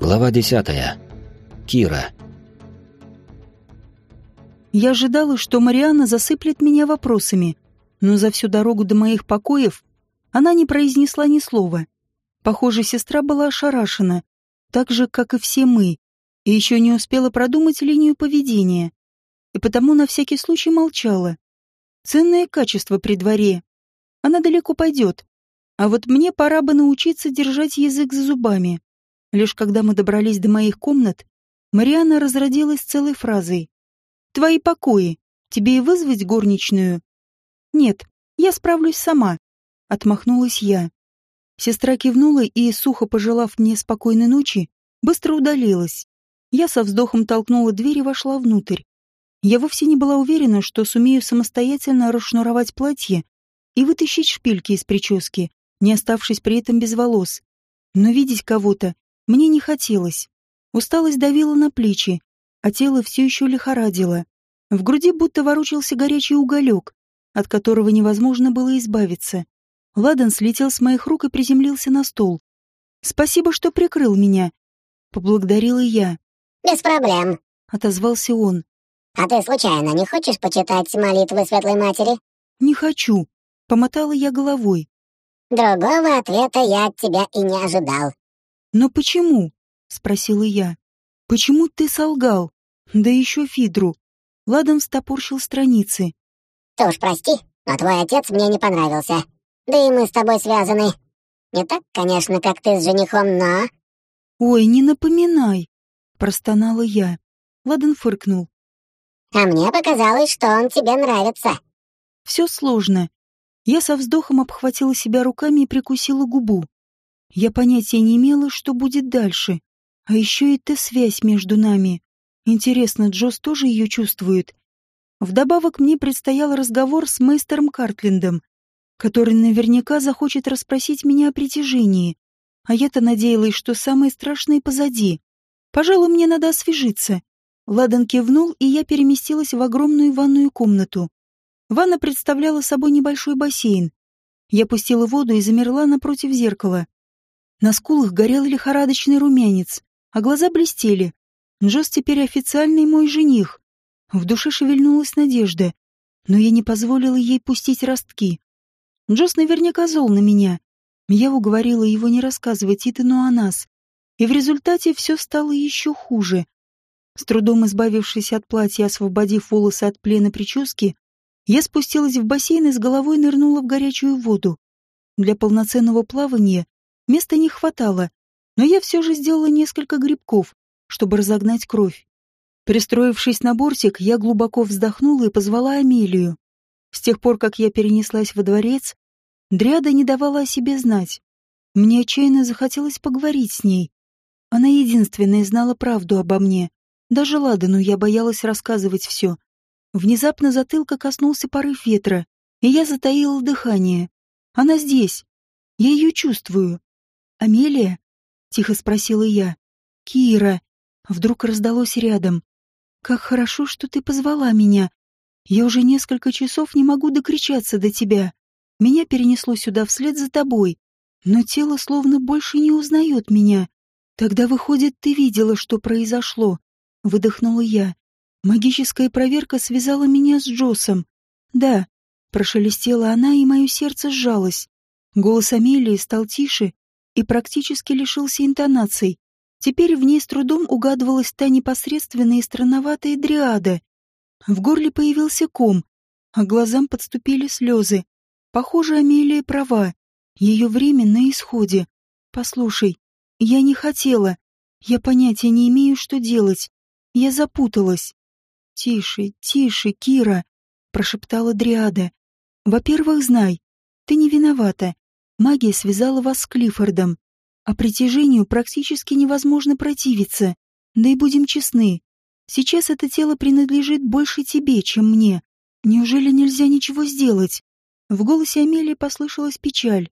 Глава десятая. Кира. Я ожидала, что Марианна засыплет меня вопросами, но за всю дорогу до моих покоев она не произнесла ни слова. Похоже, сестра была ошарашена, так же, как и все мы, и еще не успела продумать линию поведения, и потому на всякий случай молчала. Ценное качество при дворе. Она далеко пойдет, а вот мне пора бы научиться держать язык за зубами. Лишь когда мы добрались до моих комнат, Марианна разродилась целой фразой. «Твои покои. Тебе и вызвать горничную?» «Нет, я справлюсь сама», — отмахнулась я. Сестра кивнула и, сухо пожелав мне спокойной ночи, быстро удалилась. Я со вздохом толкнула дверь и вошла внутрь. Я вовсе не была уверена, что сумею самостоятельно расшнуровать платье и вытащить шпильки из прически, не оставшись при этом без волос. Но видеть кого-то мне не хотелось. Усталость давила на плечи, а тело все еще лихорадило. В груди будто ворочался горячий уголек, от которого невозможно было избавиться. Ладан слетел с моих рук и приземлился на стол. «Спасибо, что прикрыл меня», — поблагодарила я. «Без проблем», — отозвался он. «А ты случайно не хочешь почитать молитвы Светлой Матери?» «Не хочу», — помотала я головой. «Другого ответа я от тебя и не ожидал», «Но почему?» — спросила я. «Почему ты солгал? Да еще Фидру». Ладан встопорщил страницы. «Ты уж прости, но твой отец мне не понравился. Да и мы с тобой связаны. Не так, конечно, как ты с женихом, но...» «Ой, не напоминай!» — простонала я. Ладан фыркнул. «А мне показалось, что он тебе нравится». «Все сложно». Я со вздохом обхватила себя руками и прикусила губу. Я понятия не имела, что будет дальше. А еще и та связь между нами. Интересно, Джос тоже ее чувствует? Вдобавок мне предстоял разговор с мейстером Картлиндом, который наверняка захочет расспросить меня о притяжении. А я-то надеялась, что самое страшное позади. Пожалуй, мне надо освежиться. Ладан кивнул, и я переместилась в огромную ванную комнату. Ванна представляла собой небольшой бассейн. Я пустила воду и замерла напротив зеркала. На скулах горел лихорадочный румянец, а глаза блестели. Джос теперь официальный мой жених. В душе шевельнулась надежда, но я не позволила ей пустить ростки. Джос наверняка зол на меня. Я уговорила его не рассказывать Итану о нас. И в результате все стало еще хуже. С трудом избавившись от платья освободив волосы от плена прически, я спустилась в бассейн и с головой нырнула в горячую воду. Для полноценного плавания Места не хватало, но я все же сделала несколько грибков, чтобы разогнать кровь. Пристроившись на бортик, я глубоко вздохнула и позвала Амелию. С тех пор, как я перенеслась во дворец, Дриада не давала о себе знать. Мне отчаянно захотелось поговорить с ней. Она единственная знала правду обо мне. Даже Ладану я боялась рассказывать все. Внезапно затылка коснулся порыв ветра, и я затаила дыхание. Она здесь. Я ее чувствую. «Амелия?» — тихо спросила я. «Кира!» — вдруг раздалось рядом. «Как хорошо, что ты позвала меня. Я уже несколько часов не могу докричаться до тебя. Меня перенесло сюда вслед за тобой, но тело словно больше не узнает меня. Тогда, выходит, ты видела, что произошло?» — выдохнула я. Магическая проверка связала меня с Джосом. «Да», — прошелестела она, и мое сердце сжалось. Голос Амелии стал тише и практически лишился интонаций. Теперь в ней с трудом угадывалась та непосредственная и странноватая дриада. В горле появился ком, а глазам подступили слезы. Похоже, Амелия права. Ее время на исходе. Послушай, я не хотела. Я понятия не имею, что делать. Я запуталась. Тише, тише, Кира, прошептала Дриада. Во-первых, знай, ты не виновата. Магия связала вас с Клиффордом, а притяжению практически невозможно противиться. Да и будем честны, сейчас это тело принадлежит больше тебе, чем мне. Неужели нельзя ничего сделать? В голосе Амелии послышалась печаль.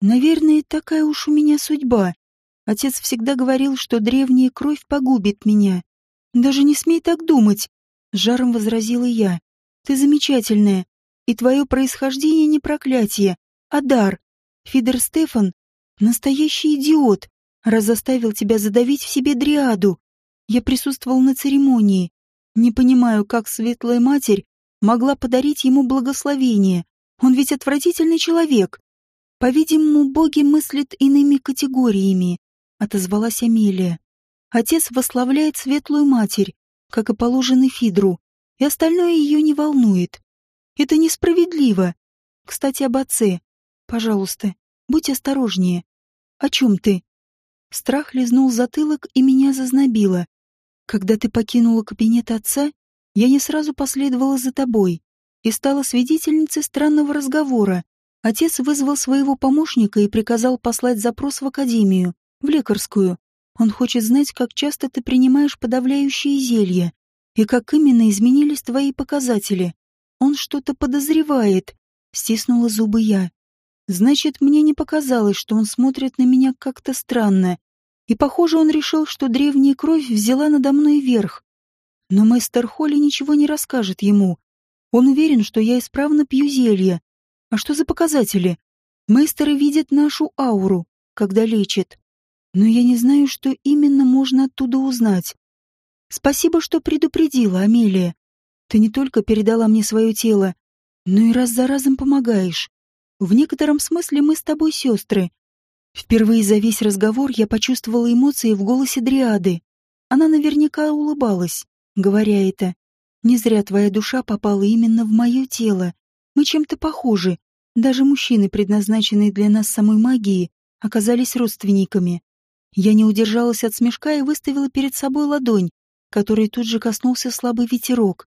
Наверное, такая уж у меня судьба. Отец всегда говорил, что древняя кровь погубит меня. Даже не смей так думать, жаром возразила я. Ты замечательная, и твое происхождение не проклятие, а дар. Фидер Стефан — настоящий идиот, раз заставил тебя задавить в себе дриаду. Я присутствовал на церемонии. Не понимаю, как светлая матерь могла подарить ему благословение. Он ведь отвратительный человек. По-видимому, боги мыслят иными категориями, отозвалась Амелия. Отец восславляет светлую матерь, как и положено Фидру, и остальное ее не волнует. Это несправедливо. Кстати, об отце. Пожалуйста, будь осторожнее. О чем ты? Страх лизнул затылок и меня зазнобило. Когда ты покинула кабинет отца, я не сразу последовала за тобой и стала свидетельницей странного разговора. Отец вызвал своего помощника и приказал послать запрос в академию, в лекарскую. Он хочет знать, как часто ты принимаешь подавляющие зелья и как именно изменились твои показатели. Он что-то подозревает, стиснула зубы я. Значит, мне не показалось, что он смотрит на меня как-то странно. И, похоже, он решил, что древняя кровь взяла надо мной верх. Но мастер Холли ничего не расскажет ему. Он уверен, что я исправно пью зелье. А что за показатели? Мейстеры видят нашу ауру, когда лечат. Но я не знаю, что именно можно оттуда узнать. Спасибо, что предупредила, Амелия. Ты не только передала мне свое тело, но и раз за разом помогаешь. В некотором смысле мы с тобой сестры. Впервые за весь разговор я почувствовала эмоции в голосе Дриады. Она наверняка улыбалась, говоря это. Не зря твоя душа попала именно в мое тело. Мы чем-то похожи. Даже мужчины, предназначенные для нас самой магией, оказались родственниками. Я не удержалась от смешка и выставила перед собой ладонь, которой тут же коснулся слабый ветерок.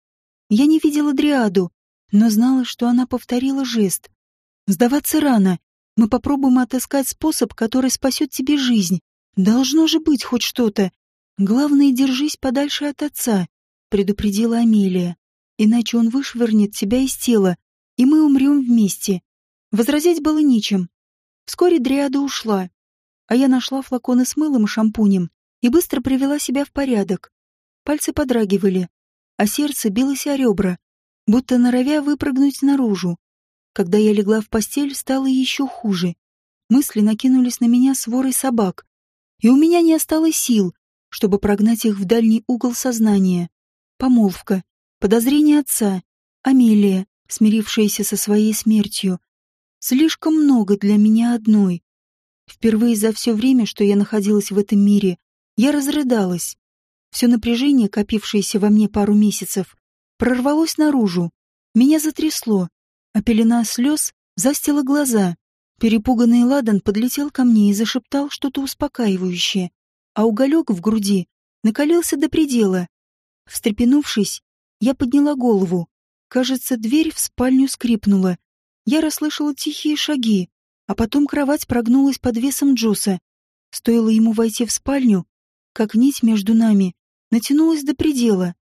Я не видела Дриаду, но знала, что она повторила жест. Сдаваться рано. Мы попробуем отыскать способ, который спасет тебе жизнь. Должно же быть хоть что-то. Главное, держись подальше от отца, предупредила Амелия. Иначе он вышвырнет тебя из тела, и мы умрем вместе. Возразить было нечем. Вскоре Дриада ушла, а я нашла флаконы с мылом и шампунем и быстро привела себя в порядок. Пальцы подрагивали, а сердце билось о ребра, будто норовя выпрыгнуть наружу. Когда я легла в постель, стало еще хуже. Мысли накинулись на меня сворой собак, и у меня не осталось сил, чтобы прогнать их в дальний угол сознания. Помолвка, подозрение отца, Амелия, смирившаяся со своей смертью. Слишком много для меня одной. Впервые за все время, что я находилась в этом мире, я разрыдалась. Все напряжение, копившееся во мне пару месяцев, прорвалось наружу. Меня затрясло, а пелена слез застила глаза. Перепуганный Ладан подлетел ко мне и зашептал что-то успокаивающее, а уголек в груди накалился до предела. Встрепенувшись, я подняла голову. Кажется, дверь в спальню скрипнула. Я расслышала тихие шаги, а потом кровать прогнулась под весом Джоса. Стоило ему войти в спальню, как нить между нами натянулась до предела.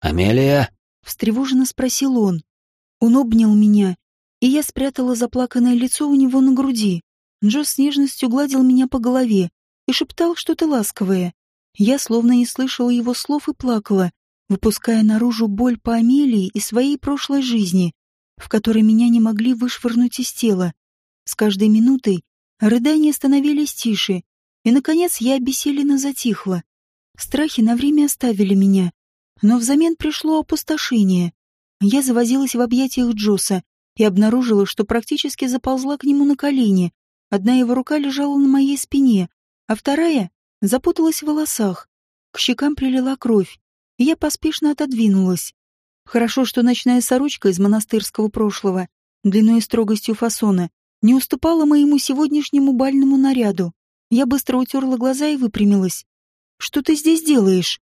«Амелия?» — встревоженно спросил он. Он обнял меня, и я спрятала заплаканное лицо у него на груди. Джо с нежностью гладил меня по голове и шептал что-то ласковое. Я словно не слышала его слов и плакала, выпуская наружу боль по Амелии и своей прошлой жизни, в которой меня не могли вышвырнуть из тела. С каждой минутой рыдания становились тише, и, наконец, я обессиленно затихла. Страхи на время оставили меня, но взамен пришло опустошение. Я завозилась в объятиях Джоса и обнаружила, что практически заползла к нему на колени. Одна его рука лежала на моей спине, а вторая запуталась в волосах. К щекам прилила кровь, и я поспешно отодвинулась. Хорошо, что ночная сорочка из монастырского прошлого, длиной и строгостью фасона, не уступала моему сегодняшнему бальному наряду. Я быстро утерла глаза и выпрямилась. «Что ты здесь делаешь?»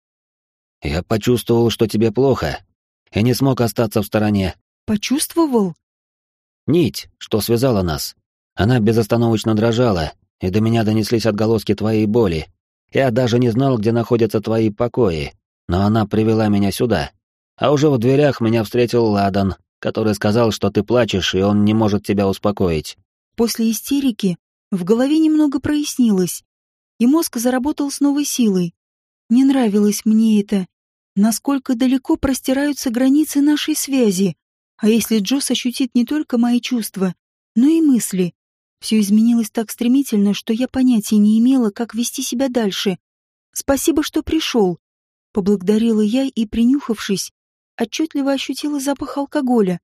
«Я почувствовал, что тебе плохо, и не смог остаться в стороне. Почувствовал? Нить, что связала нас. Она безостановочно дрожала, и до меня донеслись отголоски твоей боли. Я даже не знал, где находятся твои покои, но она привела меня сюда. А уже в дверях меня встретил Ладан, который сказал, что ты плачешь, и он не может тебя успокоить. После истерики в голове немного прояснилось, и мозг заработал с новой силой. Не нравилось мне это насколько далеко простираются границы нашей связи. А если Джос ощутит не только мои чувства, но и мысли? Все изменилось так стремительно, что я понятия не имела, как вести себя дальше. Спасибо, что пришел. Поблагодарила я и, принюхавшись, отчетливо ощутила запах алкоголя.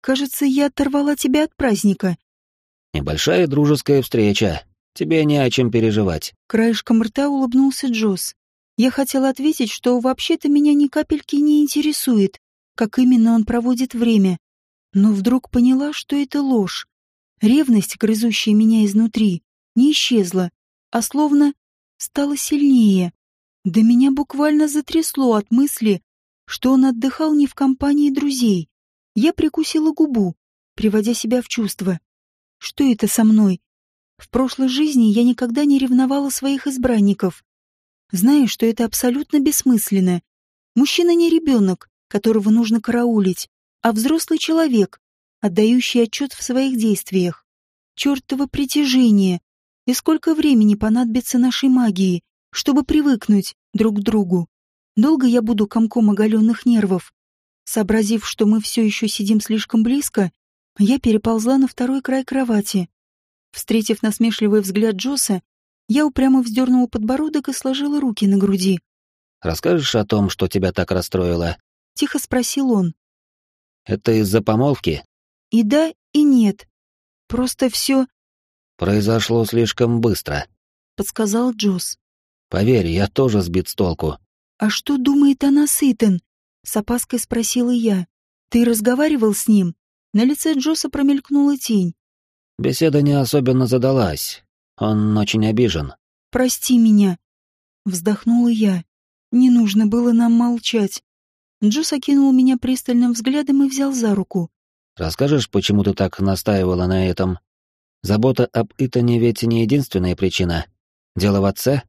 Кажется, я оторвала тебя от праздника. Небольшая дружеская встреча. Тебе не о чем переживать. Краешком рта улыбнулся Джосс. Я хотела ответить, что вообще-то меня ни капельки не интересует, как именно он проводит время. Но вдруг поняла, что это ложь. Ревность, грызущая меня изнутри, не исчезла, а словно стала сильнее. Да меня буквально затрясло от мысли, что он отдыхал не в компании друзей. Я прикусила губу, приводя себя в чувство. Что это со мной? В прошлой жизни я никогда не ревновала своих избранников. Знаю, что это абсолютно бессмысленно. Мужчина не ребенок, которого нужно караулить, а взрослый человек, отдающий отчет в своих действиях. Чертово притяжение! И сколько времени понадобится нашей магии, чтобы привыкнуть друг к другу? Долго я буду комком оголенных нервов? Сообразив, что мы все еще сидим слишком близко, я переползла на второй край кровати. Встретив насмешливый взгляд Джоса, я упрямо вздернула подбородок и сложила руки на груди. «Расскажешь о том, что тебя так расстроило?» — тихо спросил он. «Это из-за помолвки?» «И да, и нет. Просто все...» «Произошло слишком быстро», — подсказал Джос. «Поверь, я тоже сбит с толку». «А что думает о нас Итан?» — с опаской спросила я. «Ты разговаривал с ним?» На лице Джоса промелькнула тень. Беседа не особенно задалась. Он очень обижен. «Прости меня», — вздохнула я. «Не нужно было нам молчать». Джос окинул меня пристальным взглядом и взял за руку. «Расскажешь, почему ты так настаивала на этом? Забота об Итане ведь не единственная причина. Дело в отце?»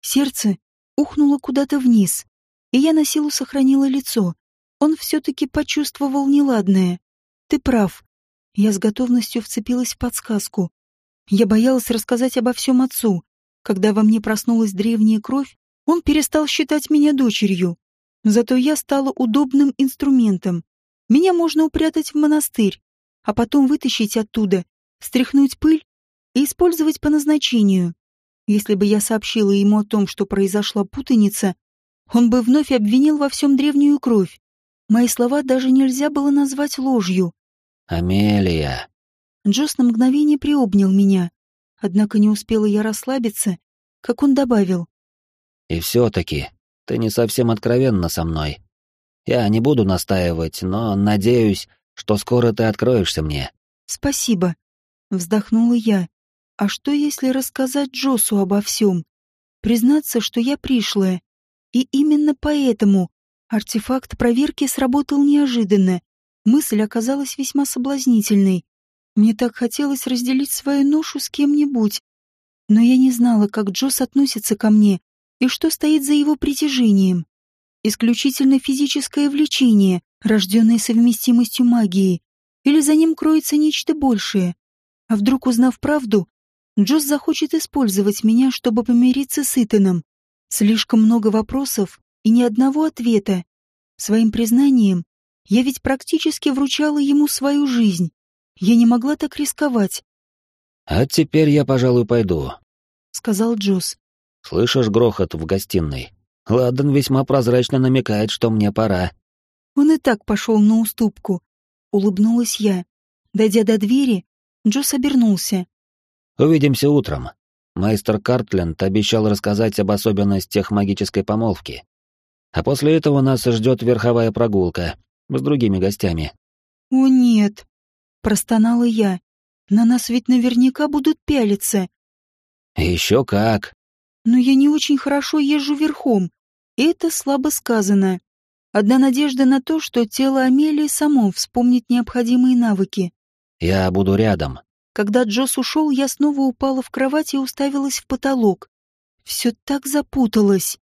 Сердце ухнуло куда-то вниз, и я на силу сохранила лицо. Он все-таки почувствовал неладное. «Ты прав». Я с готовностью вцепилась в подсказку. Я боялась рассказать обо всем отцу. Когда во мне проснулась древняя кровь, он перестал считать меня дочерью. Зато я стала удобным инструментом. Меня можно упрятать в монастырь, а потом вытащить оттуда, стряхнуть пыль и использовать по назначению. Если бы я сообщила ему о том, что произошла путаница, он бы вновь обвинил во всем древнюю кровь. Мои слова даже нельзя было назвать ложью. «Амелия», Джос на мгновение приобнял меня. Однако не успела я расслабиться, как он добавил. «И все-таки ты не совсем откровенна со мной. Я не буду настаивать, но надеюсь, что скоро ты откроешься мне». «Спасибо», — вздохнула я. «А что, если рассказать Джосу обо всем? Признаться, что я пришлая. И именно поэтому артефакт проверки сработал неожиданно. Мысль оказалась весьма соблазнительной. Мне так хотелось разделить свою ношу с кем-нибудь. Но я не знала, как Джос относится ко мне и что стоит за его притяжением. Исключительно физическое влечение, рожденное совместимостью магии, или за ним кроется нечто большее. А вдруг, узнав правду, Джос захочет использовать меня, чтобы помириться с Итаном. Слишком много вопросов и ни одного ответа. Своим признанием я ведь практически вручала ему свою жизнь. Я не могла так рисковать. «А теперь я, пожалуй, пойду», — сказал Джосс. «Слышишь грохот в гостиной? Ладан весьма прозрачно намекает, что мне пора». Он и так пошел на уступку. Улыбнулась я. Дойдя до двери, Джосс обернулся. «Увидимся утром. Майстер Картленд обещал рассказать об особенностях магической помолвки. А после этого нас ждет верховая прогулка с другими гостями». «О нет», Простонала я. На нас ведь наверняка будут пялиться. Еще как. Но я не очень хорошо езжу верхом. Это слабо сказано. Одна надежда на то, что тело Амелии само вспомнит необходимые навыки. Я буду рядом. Когда Джос ушел, я снова упала в кровать и уставилась в потолок. Все так запуталось.